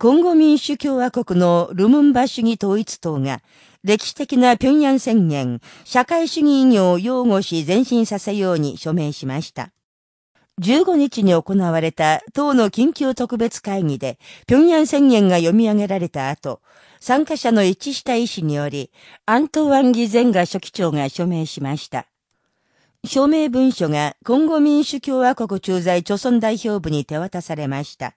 コンゴ民主共和国のルムンバ主義統一党が、歴史的な平壌宣言、社会主義意義を擁護し前進させように署名しました。15日に行われた党の緊急特別会議で、平壌宣言が読み上げられた後、参加者の一致した意思により、アントワン・ギゼンガ書記長が署名しました。署名文書が今後民主共和国駐在朝鮮代表部に手渡されました。